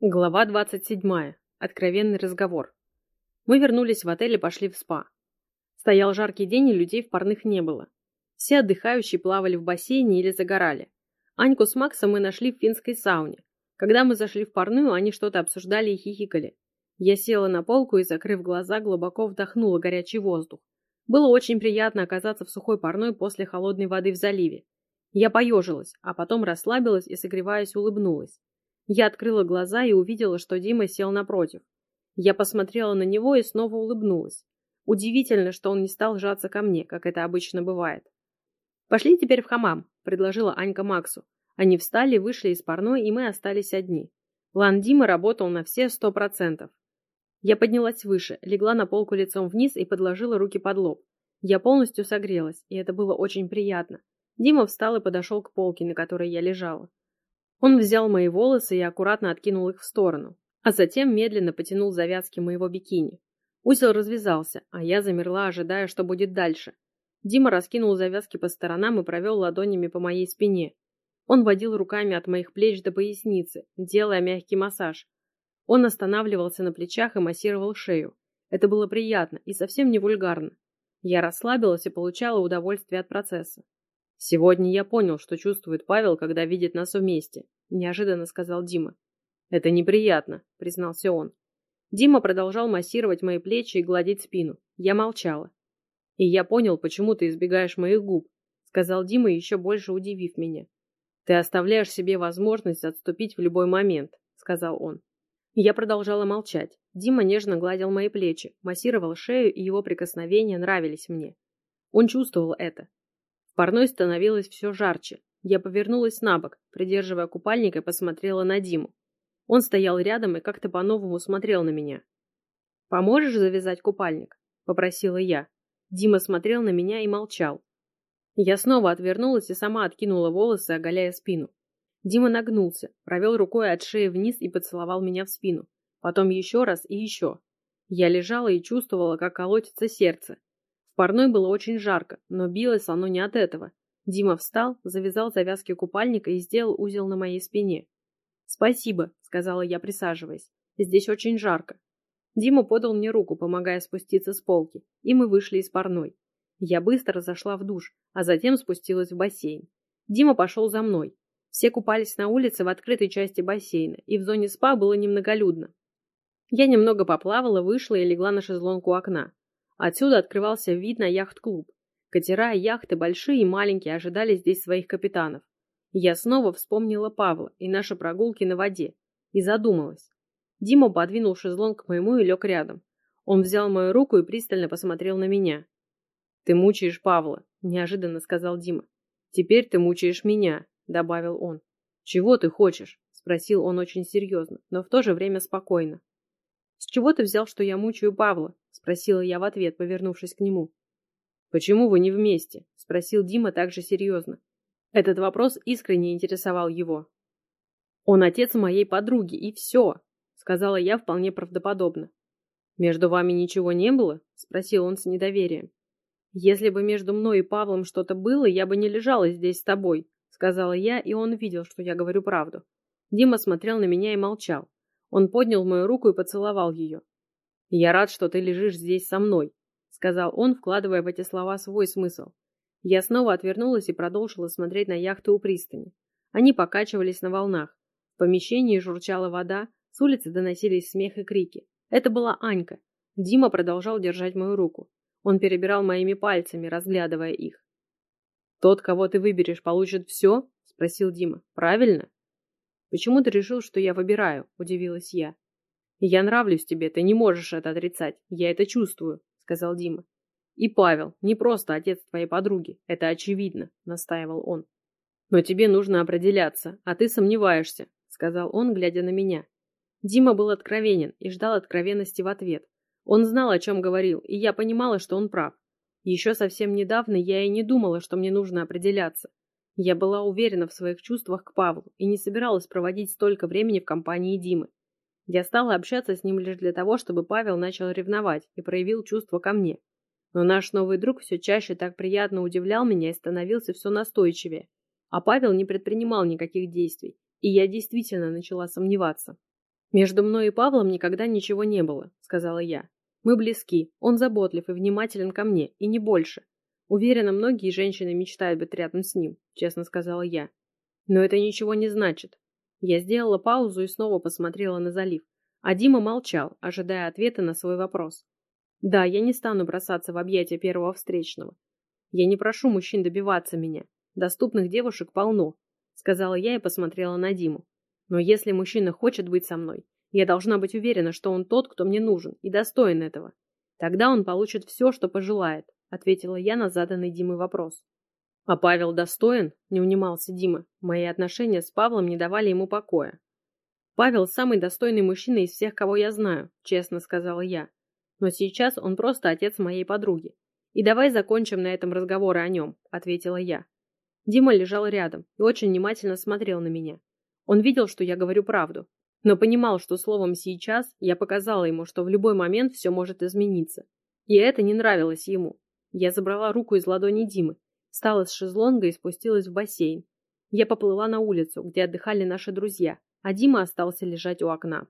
Глава 27. Откровенный разговор. Мы вернулись в отель и пошли в спа. Стоял жаркий день, и людей в парных не было. Все отдыхающие плавали в бассейне или загорали. Аньку с Максом мы нашли в финской сауне. Когда мы зашли в парную, они что-то обсуждали и хихикали. Я села на полку и, закрыв глаза, глубоко вдохнула горячий воздух. Было очень приятно оказаться в сухой парной после холодной воды в заливе. Я поежилась, а потом расслабилась и, согреваясь, улыбнулась. Я открыла глаза и увидела, что Дима сел напротив. Я посмотрела на него и снова улыбнулась. Удивительно, что он не стал сжаться ко мне, как это обычно бывает. «Пошли теперь в хамам», — предложила Анька Максу. Они встали, вышли из парной, и мы остались одни. План Димы работал на все сто процентов. Я поднялась выше, легла на полку лицом вниз и подложила руки под лоб. Я полностью согрелась, и это было очень приятно. Дима встал и подошел к полке, на которой я лежала. Он взял мои волосы и аккуратно откинул их в сторону, а затем медленно потянул завязки моего бикини. Узел развязался, а я замерла, ожидая, что будет дальше. Дима раскинул завязки по сторонам и провел ладонями по моей спине. Он водил руками от моих плеч до поясницы, делая мягкий массаж. Он останавливался на плечах и массировал шею. Это было приятно и совсем не вульгарно. Я расслабилась и получала удовольствие от процесса. «Сегодня я понял, что чувствует Павел, когда видит нас вместе», – неожиданно сказал Дима. «Это неприятно», – признался он. Дима продолжал массировать мои плечи и гладить спину. Я молчала. «И я понял, почему ты избегаешь моих губ», – сказал Дима, еще больше удивив меня. «Ты оставляешь себе возможность отступить в любой момент», – сказал он. Я продолжала молчать. Дима нежно гладил мои плечи, массировал шею, и его прикосновения нравились мне. Он чувствовал это, парной становилось все жарче. Я повернулась на бок, придерживая купальник и посмотрела на Диму. Он стоял рядом и как-то по-новому смотрел на меня. «Поможешь завязать купальник?» – попросила я. Дима смотрел на меня и молчал. Я снова отвернулась и сама откинула волосы, оголяя спину. Дима нагнулся, провел рукой от шеи вниз и поцеловал меня в спину. Потом еще раз и еще. Я лежала и чувствовала, как колотится сердце парной было очень жарко, но билось оно не от этого. Дима встал, завязал завязки купальника и сделал узел на моей спине. «Спасибо», — сказала я, присаживаясь. «Здесь очень жарко». Дима подал мне руку, помогая спуститься с полки, и мы вышли из парной. Я быстро зашла в душ, а затем спустилась в бассейн. Дима пошел за мной. Все купались на улице в открытой части бассейна, и в зоне спа было немноголюдно. Я немного поплавала, вышла и легла на шезлонг у окна. Отсюда открывался вид на яхт-клуб. Катера и яхты, большие и маленькие, ожидали здесь своих капитанов. Я снова вспомнила Павла и наши прогулки на воде. И задумалась. Дима подвинул шезлонг к моему и лег рядом. Он взял мою руку и пристально посмотрел на меня. «Ты мучаешь Павла», – неожиданно сказал Дима. «Теперь ты мучаешь меня», – добавил он. «Чего ты хочешь?» – спросил он очень серьезно, но в то же время спокойно. «С чего ты взял, что я мучаю Павла?» — спросила я в ответ, повернувшись к нему. «Почему вы не вместе?» — спросил Дима также серьезно. Этот вопрос искренне интересовал его. «Он отец моей подруги, и все», — сказала я вполне правдоподобно. «Между вами ничего не было?» — спросил он с недоверием. «Если бы между мной и Павлом что-то было, я бы не лежала здесь с тобой», — сказала я, и он видел, что я говорю правду. Дима смотрел на меня и молчал. Он поднял мою руку и поцеловал ее. «Я рад, что ты лежишь здесь со мной», — сказал он, вкладывая в эти слова свой смысл. Я снова отвернулась и продолжила смотреть на яхты у пристани. Они покачивались на волнах. В помещении журчала вода, с улицы доносились смех и крики. Это была Анька. Дима продолжал держать мою руку. Он перебирал моими пальцами, разглядывая их. «Тот, кого ты выберешь, получит все?» — спросил Дима. «Правильно?» «Почему ты решил, что я выбираю?» – удивилась я. «Я нравлюсь тебе, ты не можешь это отрицать. Я это чувствую», – сказал Дима. «И Павел, не просто отец твоей подруги, это очевидно», – настаивал он. «Но тебе нужно определяться, а ты сомневаешься», – сказал он, глядя на меня. Дима был откровенен и ждал откровенности в ответ. Он знал, о чем говорил, и я понимала, что он прав. Еще совсем недавно я и не думала, что мне нужно определяться. Я была уверена в своих чувствах к Павлу и не собиралась проводить столько времени в компании Димы. Я стала общаться с ним лишь для того, чтобы Павел начал ревновать и проявил чувства ко мне. Но наш новый друг все чаще так приятно удивлял меня и становился все настойчивее. А Павел не предпринимал никаких действий, и я действительно начала сомневаться. «Между мной и Павлом никогда ничего не было», — сказала я. «Мы близки, он заботлив и внимателен ко мне, и не больше. Уверена, многие женщины мечтают быть рядом с ним», — честно сказала я. «Но это ничего не значит». Я сделала паузу и снова посмотрела на залив, а Дима молчал, ожидая ответа на свой вопрос. «Да, я не стану бросаться в объятия первого встречного. Я не прошу мужчин добиваться меня. Доступных девушек полно», — сказала я и посмотрела на Диму. Но если мужчина хочет быть со мной, я должна быть уверена, что он тот, кто мне нужен, и достоин этого. Тогда он получит все, что пожелает, ответила я на заданный Димой вопрос. А Павел достоин? Не унимался Дима. Мои отношения с Павлом не давали ему покоя. Павел самый достойный мужчина из всех, кого я знаю, честно сказала я. Но сейчас он просто отец моей подруги. И давай закончим на этом разговоры о нем, ответила я. Дима лежал рядом и очень внимательно смотрел на меня. Он видел, что я говорю правду, но понимал, что словом «сейчас» я показала ему, что в любой момент все может измениться. И это не нравилось ему. Я забрала руку из ладони Димы, встала с шезлонга и спустилась в бассейн. Я поплыла на улицу, где отдыхали наши друзья, а Дима остался лежать у окна.